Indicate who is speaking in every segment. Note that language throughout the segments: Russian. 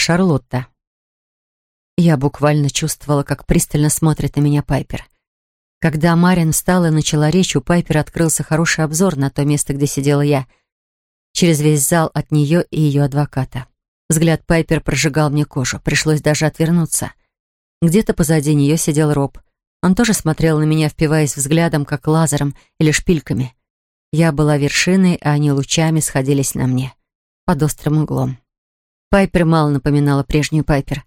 Speaker 1: Шарлотта. Я буквально чувствовала, как пристально смотрит на меня Пайпер. Когда Марин встала и начала речь, у Пайпера открылся хороший обзор на то место, где сидела я, через весь зал от нее и ее адвоката. Взгляд Пайпер прожигал мне кожу, пришлось даже отвернуться. Где-то позади нее сидел Роб. Он тоже смотрел на меня, впиваясь взглядом, как лазером или шпильками. Я была вершиной, а они лучами сходились на мне. Под острым углом. Пайпер мало напоминала прежнюю Пайпер.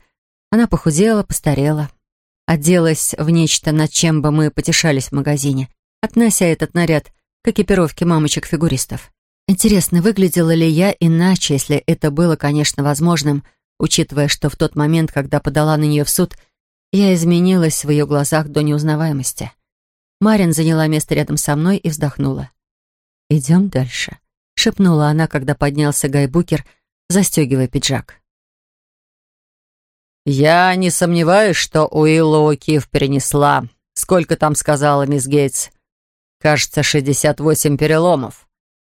Speaker 1: Она похудела, постарела. Оделась в нечто, над чем бы мы потешались в магазине, относя этот наряд к экипировке мамочек-фигуристов. Интересно, выглядела ли я иначе, если это было, конечно, возможным, учитывая, что в тот момент, когда подала на нее в суд, я изменилась в ее глазах до неузнаваемости. Марин заняла место рядом со мной и вздохнула. «Идем дальше», — шепнула она, когда поднялся Гайбукер, — застегивая пиджак.
Speaker 2: «Я не сомневаюсь, что Уиллоу Киев перенесла. Сколько там сказала мисс Гейтс? Кажется, 68 переломов.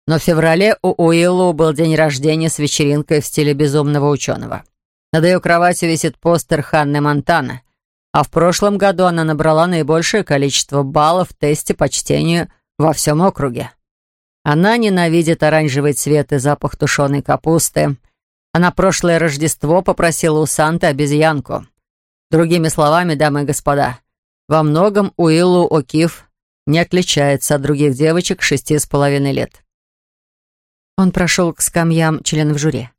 Speaker 2: Но в феврале у Уиллу был день рождения с вечеринкой в стиле безумного ученого. Над ее кроватью висит постер Ханны Монтана. А в прошлом году она набрала наибольшее количество баллов в тесте по чтению во всем округе. Она ненавидит оранжевый цвет и запах тушеной капусты, а Она прошлое Рождество попросила у Санты обезьянку. Другими словами, дамы и господа, во многом Уиллу О'Кив не отличается от других девочек шести с половиной лет.
Speaker 1: Он прошел к скамьям членов жюри.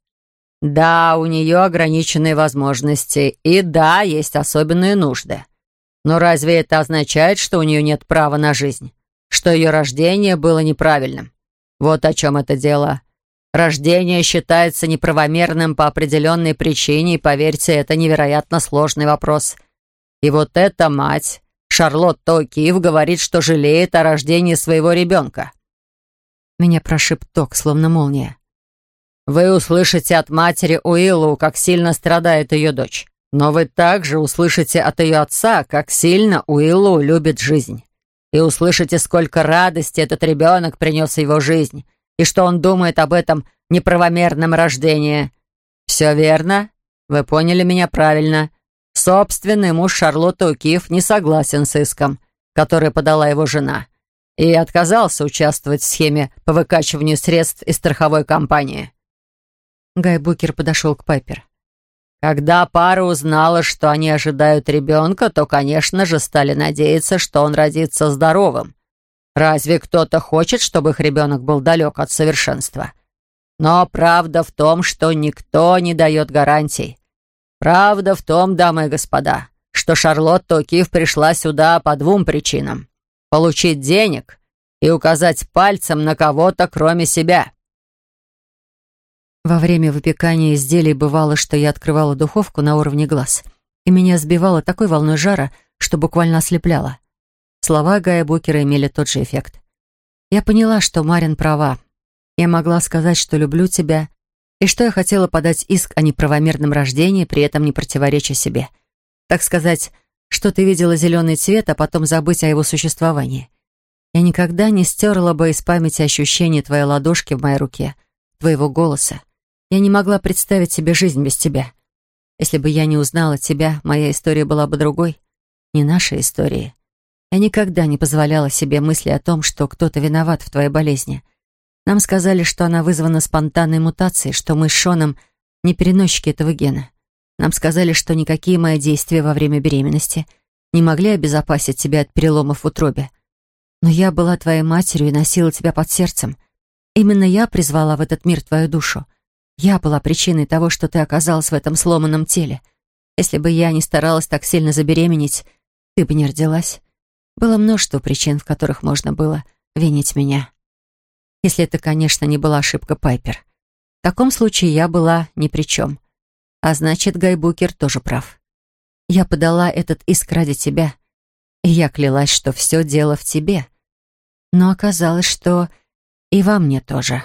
Speaker 2: Да, у нее ограниченные возможности, и да, есть особенные нужды. Но разве это означает, что у нее нет права на жизнь? Что ее рождение было неправильным? Вот о чем это дело. Рождение считается неправомерным по определенной причине, и, поверьте, это невероятно сложный вопрос. И вот эта мать, Шарлотта О'Кив, говорит, что жалеет о рождении своего ребенка.
Speaker 1: Меня прошиб ток, словно молния.
Speaker 2: Вы услышите от матери Уиллу, как сильно страдает ее дочь. Но вы также услышите от ее отца, как сильно Уиллу любит жизнь. И услышите, сколько радости этот ребенок принес в его жизнь и что он думает об этом неправомерном рождении. Все верно? Вы поняли меня правильно. Собственный муж Шарлотты Укиф не согласен с иском, который подала его жена, и отказался участвовать в схеме по выкачиванию средств из страховой компании.
Speaker 1: Гай Букер подошел к Пайпер.
Speaker 2: Когда пара узнала, что они ожидают ребенка, то, конечно же, стали надеяться, что он родится здоровым. Разве кто-то хочет, чтобы их ребенок был далек от совершенства? Но правда в том, что никто не дает гарантий. Правда в том, дамы и господа, что Шарлотта О'Кив пришла сюда по двум причинам. Получить денег и указать пальцем на кого-то, кроме себя.
Speaker 1: Во время выпекания изделий бывало, что я открывала духовку на уровне глаз, и меня сбивало такой волной жара, что буквально ослепляло. Слова Гая Букера имели тот же эффект. Я поняла, что Марин права. Я могла сказать, что люблю тебя, и что я хотела подать иск о неправомерном рождении, при этом не противореча себе. Так сказать, что ты видела зеленый цвет, а потом забыть о его существовании. Я никогда не стерла бы из памяти ощущение твоей ладошки в моей руке, твоего голоса. Я не могла представить себе жизнь без тебя. Если бы я не узнала тебя, моя история была бы другой. Не нашей истории. Я никогда не позволяла себе мысли о том, что кто-то виноват в твоей болезни. Нам сказали, что она вызвана спонтанной мутацией, что мы с Шоном не переносчики этого гена. Нам сказали, что никакие мои действия во время беременности не могли обезопасить тебя от переломов в утробе. Но я была твоей матерью и носила тебя под сердцем. Именно я призвала в этот мир твою душу. Я была причиной того, что ты оказалась в этом сломанном теле. Если бы я не старалась так сильно забеременеть, ты бы не родилась. Было множество причин, в которых можно было винить меня. Если это, конечно, не была ошибка Пайпер. В таком случае я была ни при чем. А значит, Гайбукер тоже прав. Я подала этот иск ради тебя, и я клялась, что все дело в тебе. Но оказалось, что и во мне тоже.